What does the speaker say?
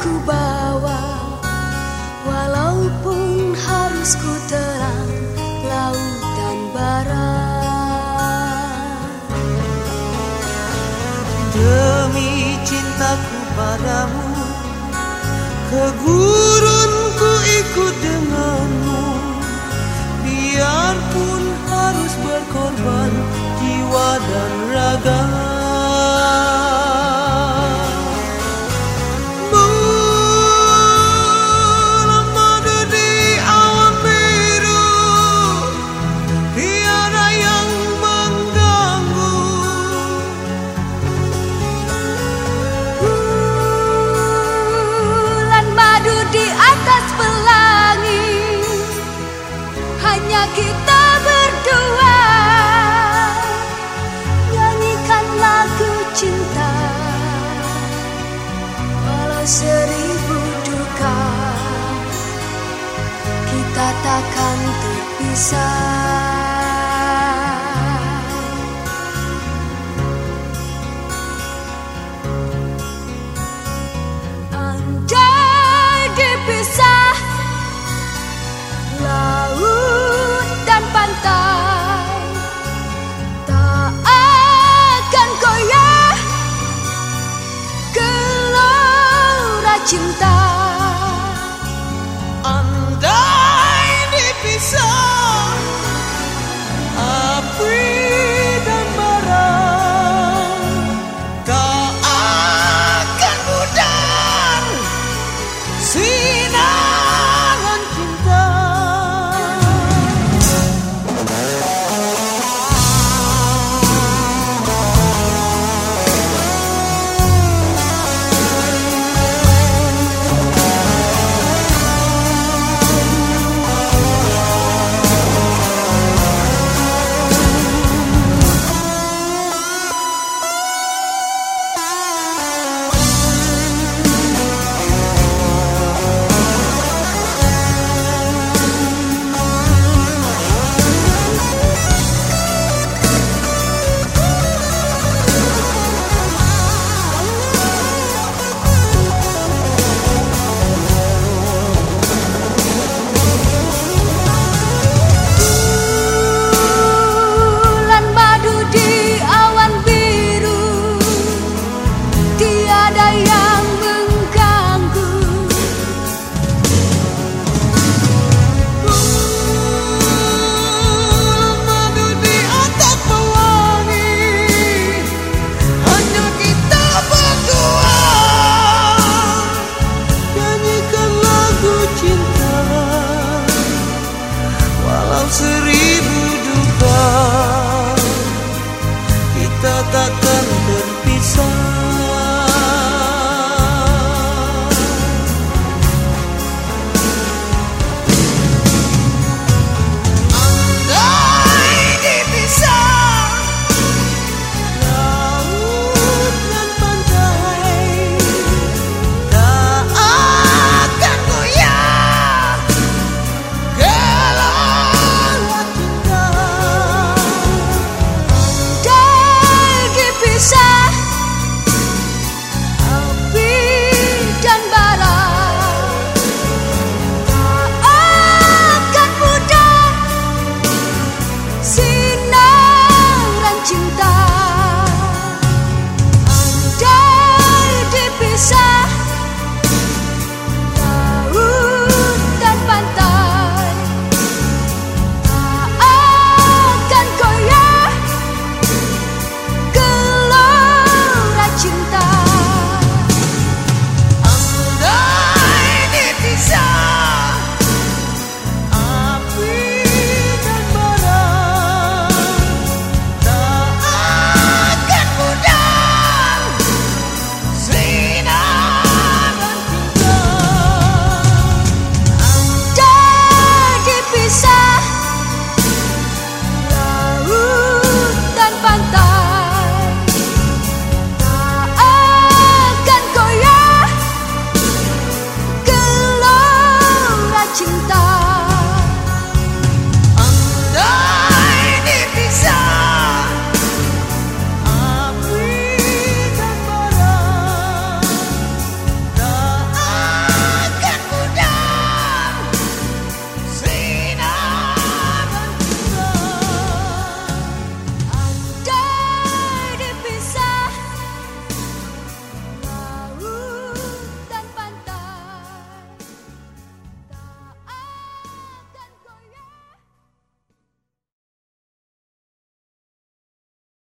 ku bawa Walaupun harus ku terang laut dan barat Demi cintaku padamu Ke gurun ku ikut denganmu. Biarpun harus berkorban akan terpisah. Andai dipisah. Laut dan pantai Tak akan goyah. Gelora cinta